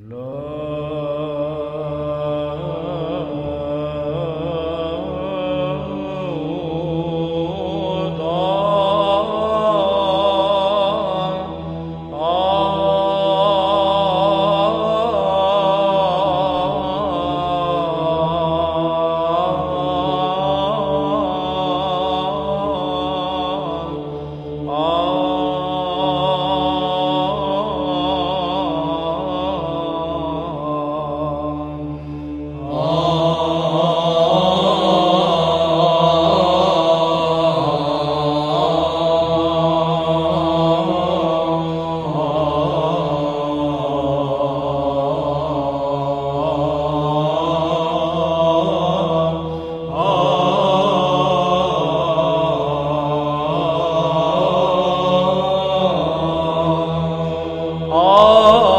Lord. Ah